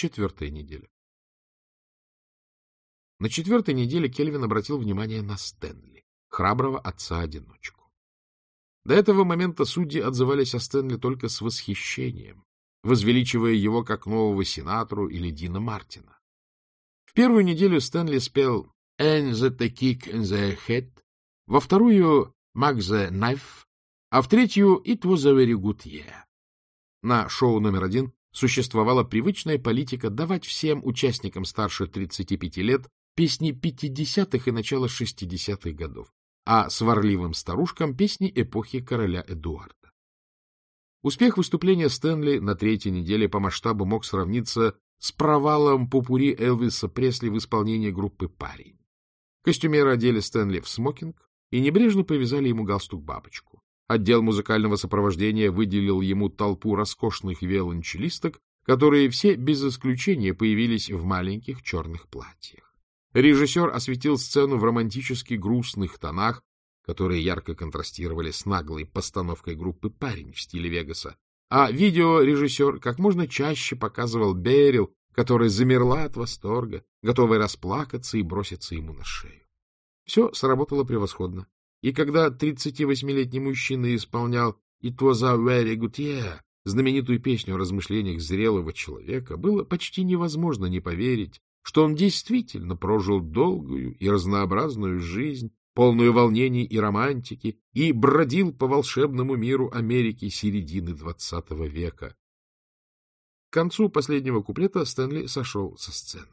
Четвертая неделя. На четвертой неделе Кельвин обратил внимание на Стэнли, храброго отца-одиночку. До этого момента судьи отзывались о Стэнли только с восхищением, возвеличивая его как нового сенатору или Дина Мартина. В первую неделю Стэнли спел «And the kick in the head», во вторую «Mag the knife», а в третью «It was a very good year». На шоу номер один существовала привычная политика давать всем участникам старше 35 лет песни 50-х и начала 60-х годов, а сварливым старушкам песни эпохи короля Эдуарда. Успех выступления Стэнли на третьей неделе по масштабу мог сравниться с провалом попури Элвиса Пресли в исполнении группы «Парень». Костюмеры одели Стэнли в смокинг и небрежно повязали ему галстук-бабочку. Отдел музыкального сопровождения выделил ему толпу роскошных виолончелисток, которые все без исключения появились в маленьких черных платьях. Режиссер осветил сцену в романтически грустных тонах, которые ярко контрастировали с наглой постановкой группы «Парень» в стиле Вегаса. А видеорежиссер как можно чаще показывал Берил, которая замерла от восторга, готовая расплакаться и броситься ему на шею. Все сработало превосходно. И когда 38-летний мужчина исполнял «It was a very good year», знаменитую песню о размышлениях зрелого человека, было почти невозможно не поверить, что он действительно прожил долгую и разнообразную жизнь, полную волнений и романтики, и бродил по волшебному миру Америки середины XX века. К концу последнего куплета Стэнли сошел со сцены.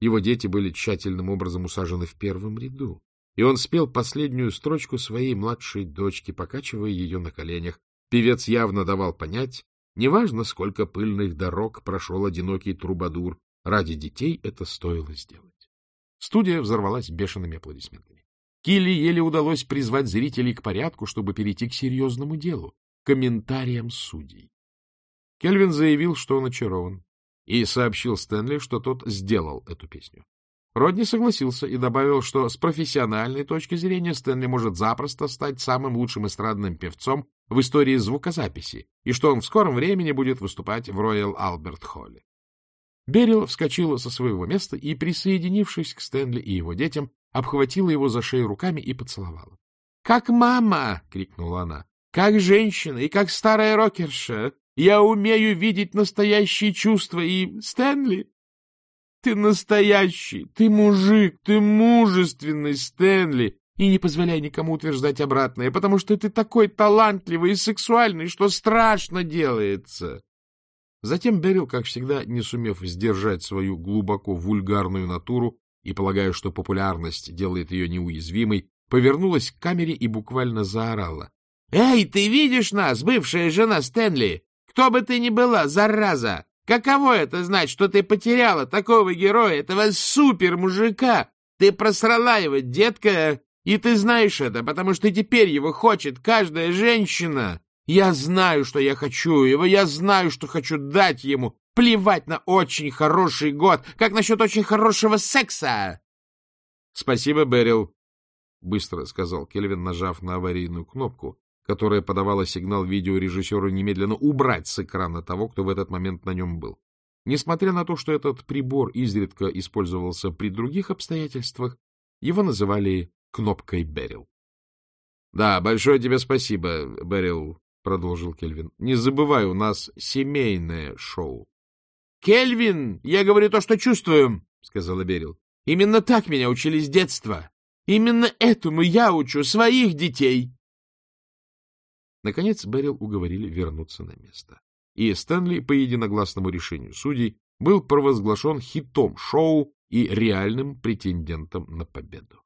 Его дети были тщательным образом усажены в первом ряду и он спел последнюю строчку своей младшей дочки, покачивая ее на коленях. Певец явно давал понять, неважно, сколько пыльных дорог прошел одинокий трубадур, ради детей это стоило сделать. Студия взорвалась бешеными аплодисментами. Килли еле удалось призвать зрителей к порядку, чтобы перейти к серьезному делу — комментариям судей. Кельвин заявил, что он очарован, и сообщил Стэнли, что тот сделал эту песню. Родни согласился и добавил, что с профессиональной точки зрения Стэнли может запросто стать самым лучшим эстрадным певцом в истории звукозаписи, и что он в скором времени будет выступать в Роyal Альберт Холле. Берил вскочила со своего места и, присоединившись к Стэнли и его детям, обхватила его за шею руками и поцеловала. — Как мама! — крикнула она. — Как женщина и как старая рокерша! Я умею видеть настоящие чувства, и, Стэнли, ты настоящий, ты мужик, ты мужественный, Стэнли, и не позволяй никому утверждать обратное, потому что ты такой талантливый и сексуальный, что страшно делается. Затем Берил, как всегда, не сумев сдержать свою глубоко вульгарную натуру и полагая, что популярность делает ее неуязвимой, повернулась к камере и буквально заорала. — Эй, ты видишь нас, бывшая жена Стэнли? Кто бы ты ни была, зараза! Каково это знать, что ты потеряла такого героя, этого супер-мужика? Ты просрала его, детка, и ты знаешь это, потому что теперь его хочет каждая женщина. Я знаю, что я хочу его, я знаю, что хочу дать ему. Плевать на очень хороший год, как насчет очень хорошего секса. — Спасибо, Берил, — быстро сказал Кельвин, нажав на аварийную кнопку, которая подавала сигнал видеорежиссеру немедленно убрать с экрана того, кто в этот момент на нем был. Несмотря на то, что этот прибор изредка использовался при других обстоятельствах, его называли кнопкой Берил. — Да, большое тебе спасибо, Берил, — продолжил Кельвин. — Не забывай, у нас семейное шоу. — Кельвин, я говорю то, что чувствую, — сказала Берил. — Именно так меня учили с детства. Именно этому я учу своих детей. Наконец Берил уговорили вернуться на место. И Стэнли, по единогласному решению судей, был провозглашен хитом шоу и реальным претендентом на победу.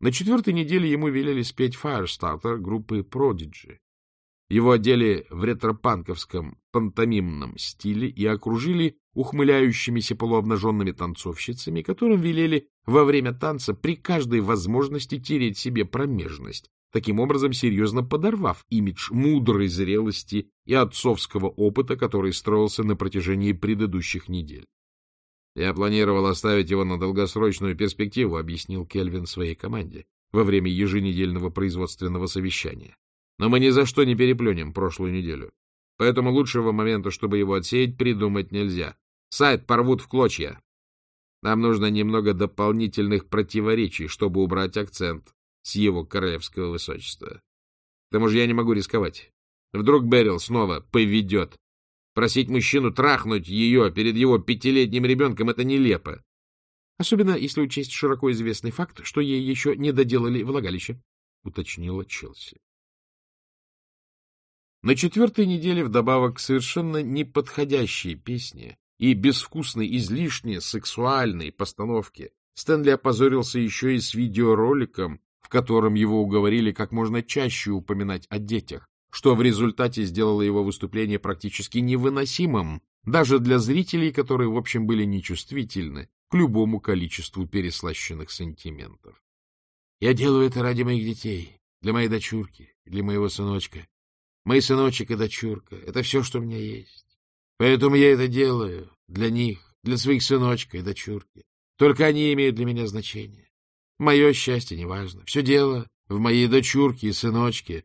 На четвертой неделе ему велели спеть Firestarter группы Prodigy. Его одели в ретропанковском пантомимном стиле и окружили ухмыляющимися полуобнаженными танцовщицами, которым велели во время танца при каждой возможности тереть себе промежность, таким образом серьезно подорвав имидж мудрой зрелости и отцовского опыта, который строился на протяжении предыдущих недель. «Я планировал оставить его на долгосрочную перспективу», — объяснил Кельвин своей команде во время еженедельного производственного совещания. «Но мы ни за что не переплюнем прошлую неделю. поэтому лучшего момента, чтобы его отсеять, придумать нельзя. Сайт порвут в клочья. Нам нужно немного дополнительных противоречий, чтобы убрать акцент с его королевского высочества. К тому же я не могу рисковать. Вдруг Берил снова поведет. Просить мужчину трахнуть ее перед его пятилетним ребенком — это нелепо. Особенно если учесть широко известный факт, что ей еще не доделали влагалище, — уточнила Челси. На четвертой неделе вдобавок к совершенно неподходящей песне и безвкусной, излишне сексуальной постановке Стэнли опозорился еще и с видеороликом, котором его уговорили как можно чаще упоминать о детях, что в результате сделало его выступление практически невыносимым даже для зрителей, которые, в общем, были нечувствительны к любому количеству переслащенных сантиментов. Я делаю это ради моих детей, для моей дочурки, для моего сыночка. Мой сыночек и дочурка — это все, что у меня есть. Поэтому я это делаю для них, для своих сыночка и дочурки. Только они имеют для меня значение. Мое счастье неважно. Все дело в моей дочурке и сыночке.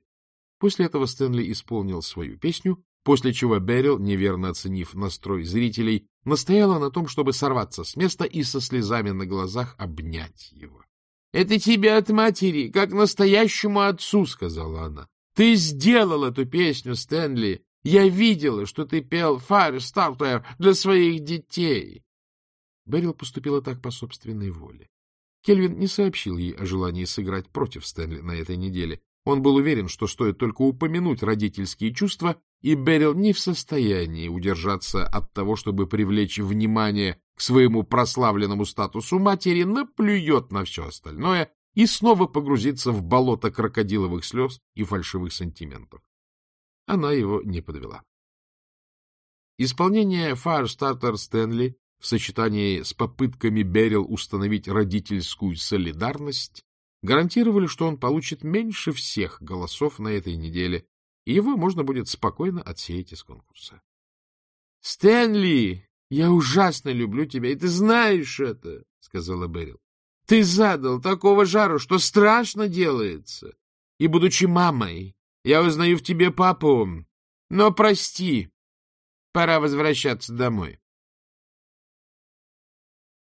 После этого Стэнли исполнил свою песню, после чего Берил, неверно оценив настрой зрителей, настояла на том, чтобы сорваться с места и со слезами на глазах обнять его. — Это тебе от матери, как настоящему отцу, — сказала она. — Ты сделал эту песню, Стэнли. Я видела, что ты пел «Firestarter» для своих детей. Берил поступила так по собственной воле. Кельвин не сообщил ей о желании сыграть против Стэнли на этой неделе. Он был уверен, что стоит только упомянуть родительские чувства, и Берил не в состоянии удержаться от того, чтобы привлечь внимание к своему прославленному статусу матери, наплюет на все остальное и снова погрузится в болото крокодиловых слез и фальшивых сантиментов. Она его не подвела. Исполнение Firestarter Стэнли в сочетании с попытками Берил установить родительскую солидарность гарантировали, что он получит меньше всех голосов на этой неделе, и его можно будет спокойно отсеять из конкурса. — Стэнли, я ужасно люблю тебя, и ты знаешь это, — сказала Берил. — Ты задал такого жару, что страшно делается. И, будучи мамой, я узнаю в тебе папу. Но прости, пора возвращаться домой.